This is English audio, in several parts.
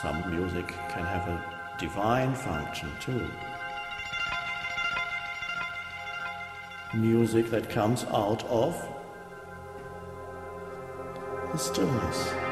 Some music can have a divine function too. Music that comes out of the stillness.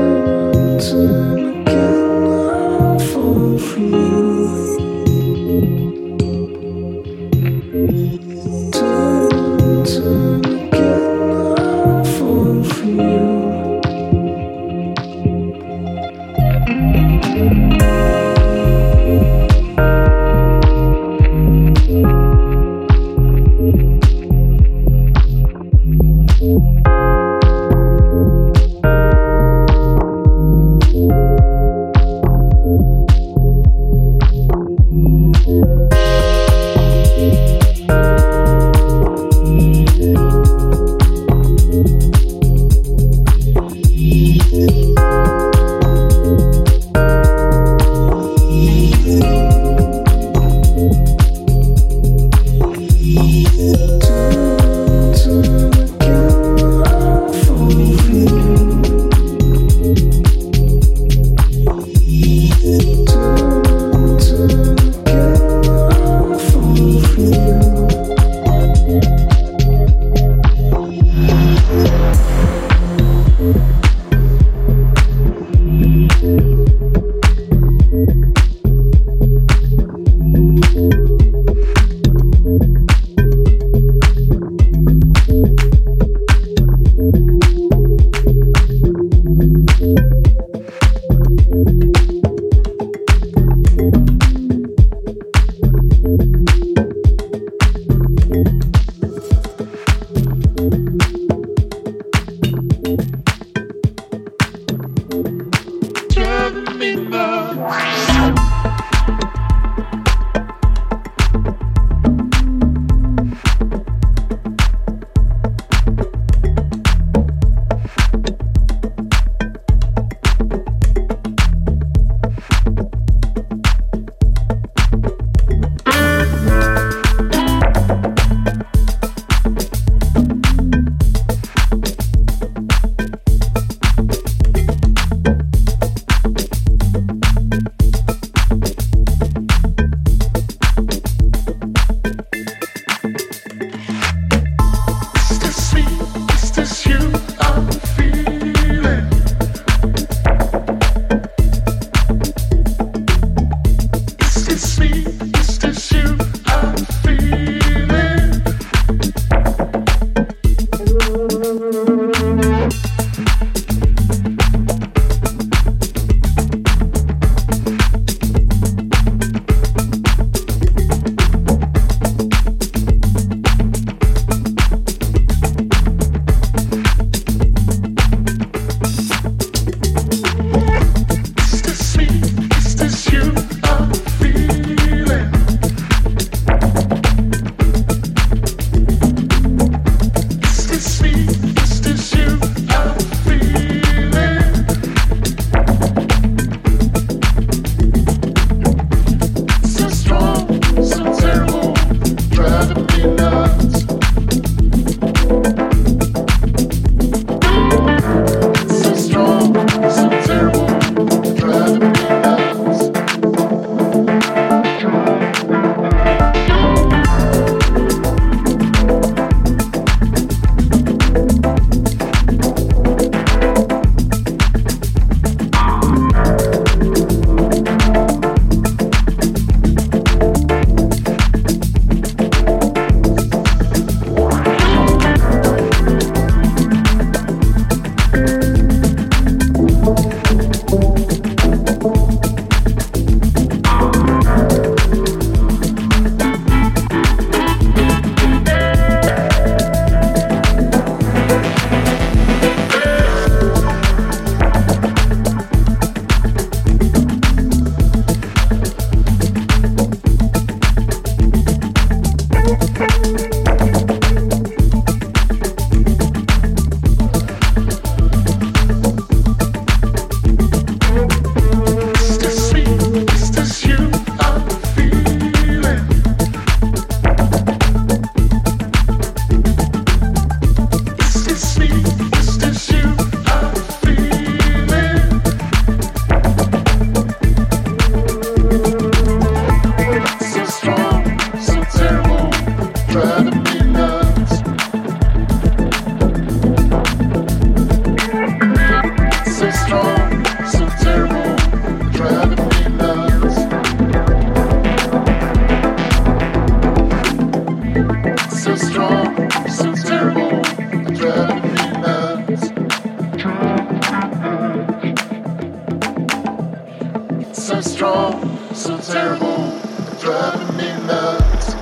so strong, so terrible, driving me nuts.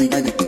We got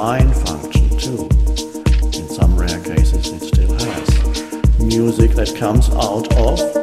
whoever cases, it still has. Music that comes out or